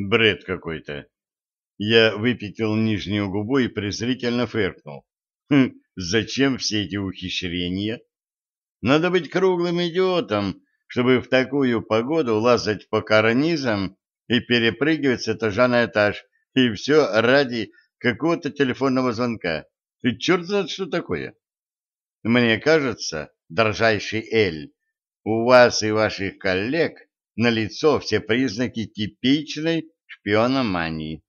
Бред какой-то. Я выпятил нижнюю губу и презрительно фыркнул. Хм, зачем все эти ухищрения? Надо быть круглым идиотом, чтобы в такую погоду лазать по карнизам и перепрыгивать с этажа на этаж, и все ради какого-то телефонного звонка. И черт знает, что такое. Мне кажется, дорожайший Эль, у вас и ваших коллег налицо все признаки типичной шпиономании.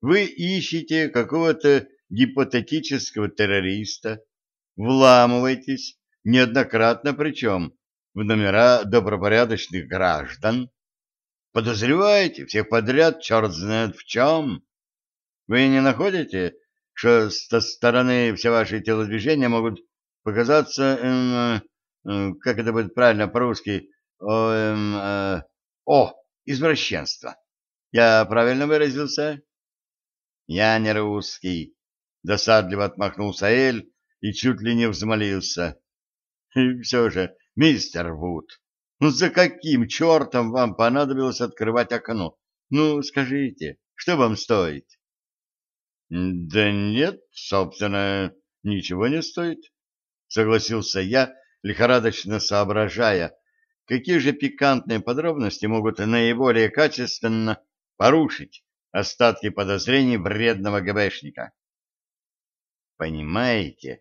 Вы ищете какого-то гипотетического террориста, вламываетесь, неоднократно причем, в номера добропорядочных граждан, подозреваете всех подряд, черт знает в чем. Вы не находите, что со стороны все ваши телодвижения могут показаться, эм, э, как это будет правильно по-русски, о, эм, э, о, извращенство. Я правильно выразился? Я не русский. Досадливо отмахнулся Эль и чуть ли не взмолился. И все же, мистер Вуд, ну за каким чертом вам понадобилось открывать окно? Ну, скажите, что вам стоит? Да нет, собственно, ничего не стоит, согласился я, лихорадочно соображая, какие же пикантные подробности могут наиболее качественно порушить остатки подозрений вредного ГБшника. Понимаете,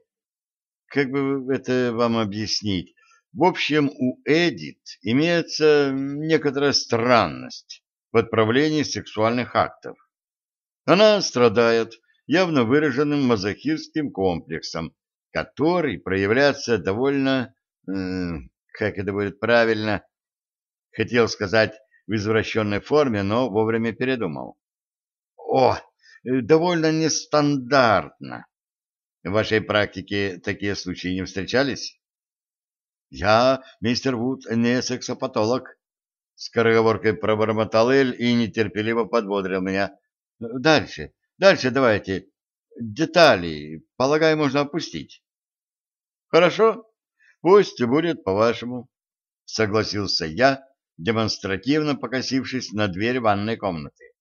как бы это вам объяснить? В общем, у Эдит имеется некоторая странность в отправлении сексуальных актов. Она страдает явно выраженным мазохистским комплексом, который проявляется довольно, э, как это будет правильно, хотел сказать в извращенной форме, но вовремя передумал. О, довольно нестандартно. В вашей практике такие случаи не встречались? Я, мистер Вуд, не сексопатолог. Скороговоркой пробормотал Эль и нетерпеливо подбодрил меня. Дальше, дальше давайте. Детали, полагаю, можно опустить. Хорошо, пусть будет по-вашему, согласился я, демонстративно покосившись на дверь ванной комнаты.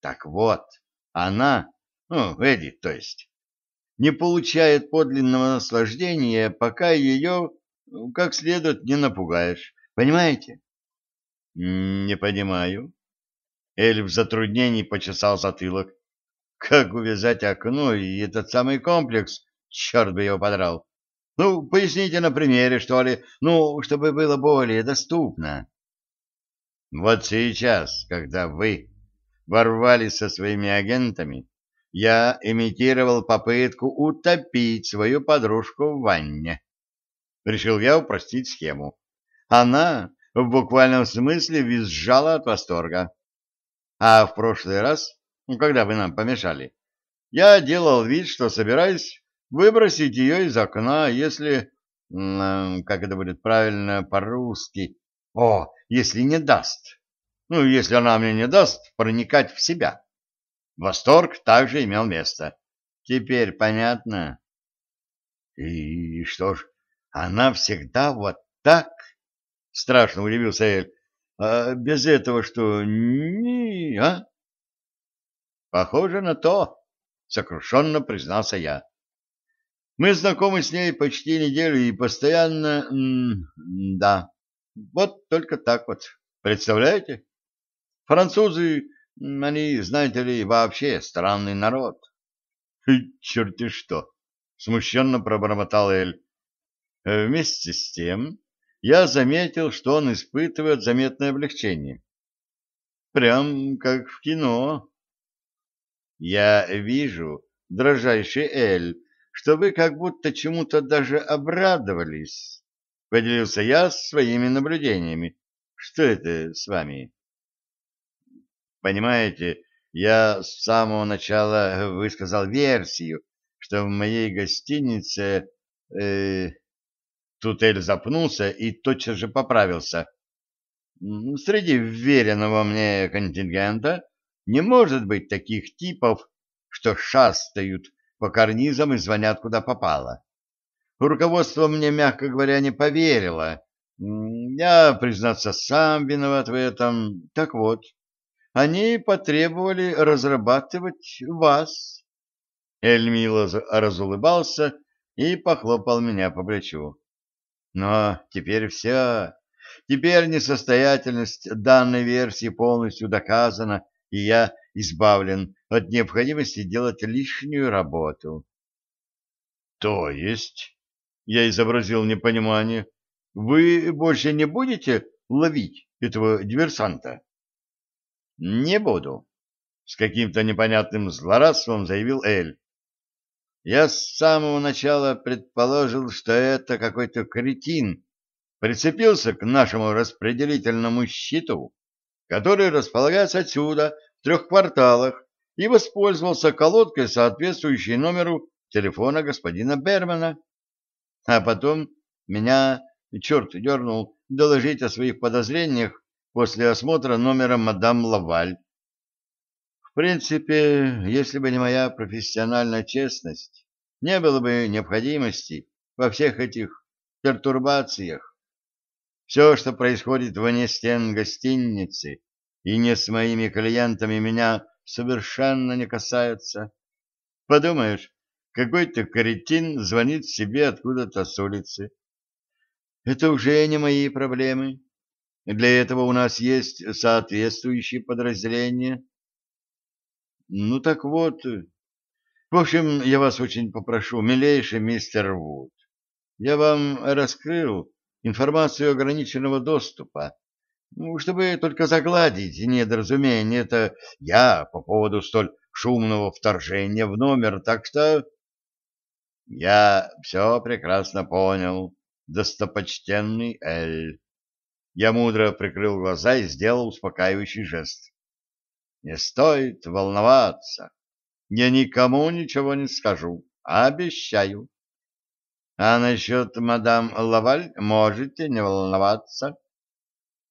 Так вот, она, ну, Эдит, то есть, не получает подлинного наслаждения, пока ее как следует не напугаешь. Понимаете? — Не понимаю. Эль в затруднении почесал затылок. Как увязать окно и этот самый комплекс? Черт бы его подрал. Ну, поясните на примере, что ли, ну, чтобы было более доступно. Вот сейчас, когда вы ворвались со своими агентами, я имитировал попытку утопить свою подружку в ванне. Решил я упростить схему. Она в буквальном смысле визжала от восторга. А в прошлый раз, когда вы нам помешали, я делал вид, что собираюсь выбросить ее из окна, если, как это будет правильно по-русски, о, если не даст. Ну, если она мне не даст проникать в себя. Восторг также имел место. Теперь понятно? И что ж, она всегда вот так? Страшно удивился Эль. А без этого что, ни, а? Похоже на то, сокрушенно признался я. Мы знакомы с ней почти неделю и постоянно... да, вот только так вот. Представляете? Французы, они, знаете ли, вообще странный народ. Черти что! Смущенно пробормотал Эль. Э, вместе с тем я заметил, что он испытывает заметное облегчение. Прям как в кино. Я вижу, дрожайший Эль, что вы как будто чему-то даже обрадовались. Поделился я своими наблюдениями. Что это с вами? Понимаете, я с самого начала высказал версию, что в моей гостинице... Э, Тут Эль запнулся и тотчас же поправился. Среди вверенного мне контингента не может быть таких типов, что шастают по карнизам и звонят куда попало. Руководство мне, мягко говоря, не поверило. Я, признаться, сам виноват в этом. Так вот, они потребовали разрабатывать вас. Эль мило разулыбался и похлопал меня по плечу. Но теперь все. Теперь несостоятельность данной версии полностью доказана, и я избавлен от необходимости делать лишнюю работу. То есть, я изобразил непонимание, вы больше не будете ловить этого диверсанта? Не буду, с каким-то непонятным злорадством заявил Эль. Я с самого начала предположил, что это какой-то кретин прицепился к нашему распределительному щиту, который располагается отсюда, в трех кварталах, и воспользовался колодкой, соответствующей номеру телефона господина Бермана. А потом меня черт дернул доложить о своих подозрениях после осмотра номера мадам Лаваль. В принципе, если бы не моя профессиональная честность, не было бы необходимости во всех этих пертурбациях. Все, что происходит вне стен гостиницы и не с моими клиентами, меня совершенно не касается. Подумаешь, какой-то кретин звонит себе откуда-то с улицы. Это уже не мои проблемы. Для этого у нас есть соответствующие подразделения. Ну так вот. В общем, я вас очень попрошу, милейший мистер Вуд. Я вам раскрыл информацию ограниченного доступа, чтобы только загладить недоразумение. Это я по поводу столь шумного вторжения в номер, так что... Я все прекрасно понял, достопочтенный Эль. Я мудро прикрыл глаза и сделал успокаивающий жест. Не стоит волноваться. Я никому ничего не скажу, обещаю. А насчет мадам Лаваль можете не волноваться.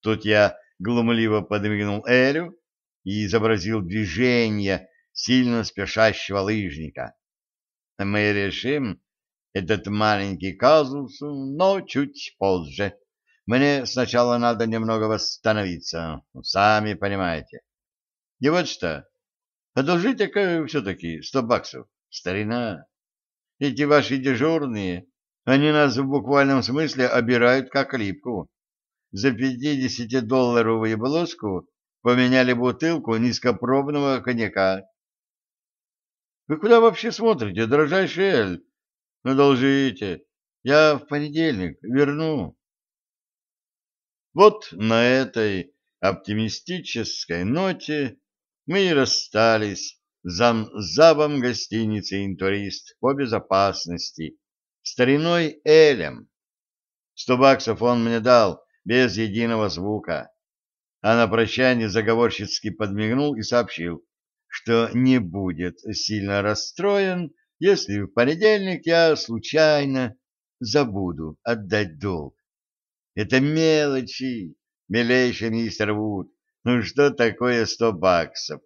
Тут я глумливо подмигнул Элю и изобразил движение сильно спешащего лыжника мы решим этот маленький казус, но чуть позже. Мне сначала надо немного восстановиться, сами понимаете. И вот что, одолжите-ка все-таки сто баксов, старина. Эти ваши дежурные, они нас в буквальном смысле обирают как липку. За пятидесятидолларовую блузку поменяли бутылку низкопробного коньяка. Вы куда вообще смотрите, дрожайший Эль? Одолжите. Я в понедельник верну. Вот на этой оптимистической ноте мы и расстались зам замзавом гостиницы «Интурист» по безопасности, стариной Элем. Сто баксов он мне дал без единого звука, а на прощание заговорщицки подмигнул и сообщил, что не будет сильно расстроен, если в понедельник я случайно забуду отдать долг. Это мелочи, милейший мистер Вуд. Ну что такое сто баксов?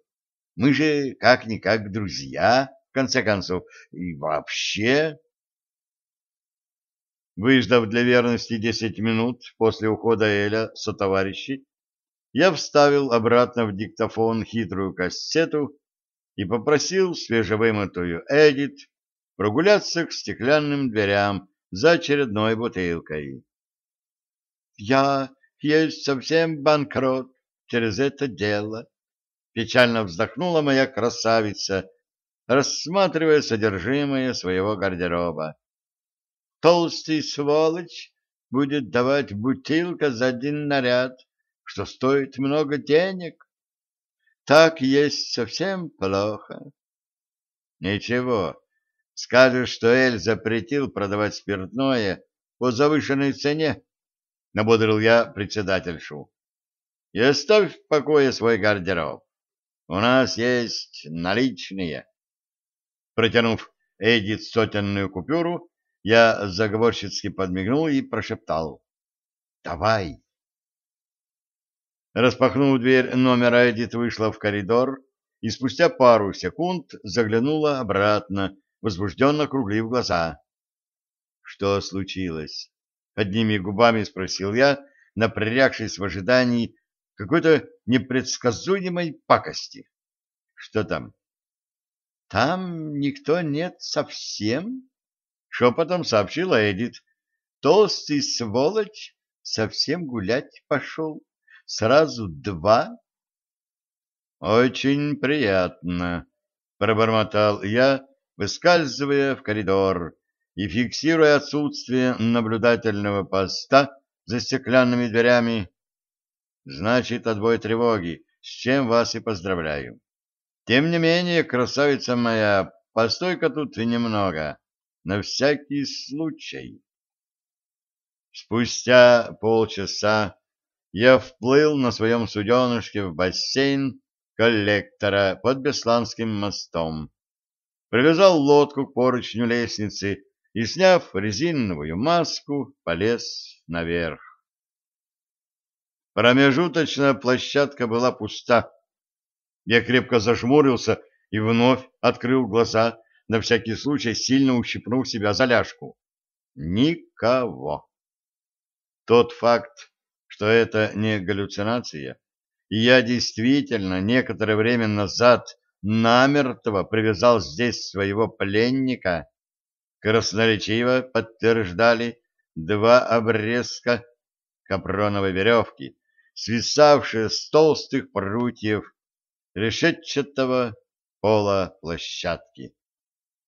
Мы же как-никак друзья, в конце концов, и вообще... Выждав для верности десять минут после ухода Эля со товарищей, я вставил обратно в диктофон хитрую кассету и попросил свежевымытую Эдит прогуляться к стеклянным дверям за очередной бутылкой. «Я есть совсем банкрот через это дело», — печально вздохнула моя красавица, рассматривая содержимое своего гардероба. «Толстый сволочь будет давать бутылка за один наряд, что стоит много денег. Так есть совсем плохо. Ничего, скажешь, что Эль запретил продавать спиртное по завышенной цене, набодрил я председательшу. И оставь в покое свой гардероб. У нас есть наличные. Протянув Эдит сотенную купюру, я заговорщицки подмигнул и прошептал. — Давай. Распахнув дверь номера, Эдит вышла в коридор и спустя пару секунд заглянула обратно, возбужденно округлив глаза. — Что случилось? — одними губами спросил я, напрягшись в ожидании какой-то непредсказуемой пакости. Что там? Там никто нет совсем? Шепотом сообщила Эдит. Толстый сволочь совсем гулять пошел. Сразу два? Очень приятно, пробормотал я, выскальзывая в коридор и фиксируя отсутствие наблюдательного поста за стеклянными дверями. Значит, отбой тревоги, с чем вас и поздравляю. Тем не менее, красавица моя, постой-ка тут немного, на всякий случай. Спустя полчаса я вплыл на своем суденышке в бассейн коллектора под Бесланским мостом, привязал лодку к поручню лестницы и, сняв резиновую маску, полез наверх. Промежуточная площадка была пуста. Я крепко зажмурился и вновь открыл глаза, на всякий случай сильно ущипнув себя за ляжку. Никого. Тот факт, что это не галлюцинация, и я действительно некоторое время назад намертво привязал здесь своего пленника, красноречиво подтверждали два обрезка капроновой веревки, свисавшие с толстых прутьев решетчатого пола площадки.